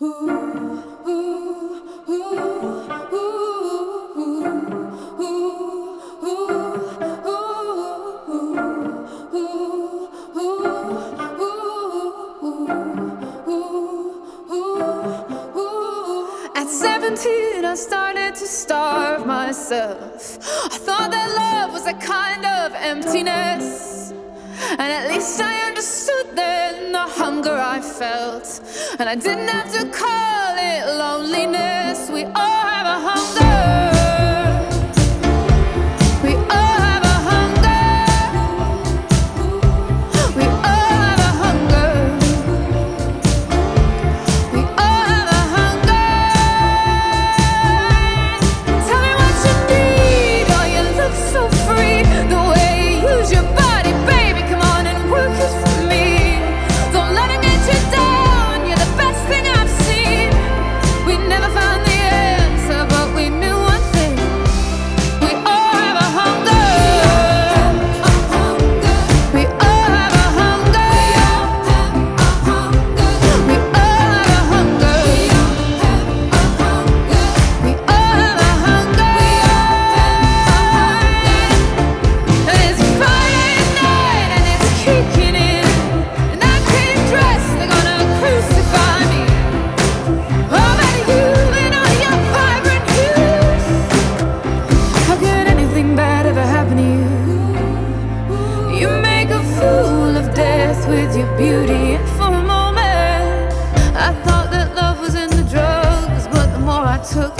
At seventeen, I started to starve myself. I thought that love was a kind of emptiness, and at least I understood hunger I felt. And I didn't have to call it loneliness. We all have a hunger. took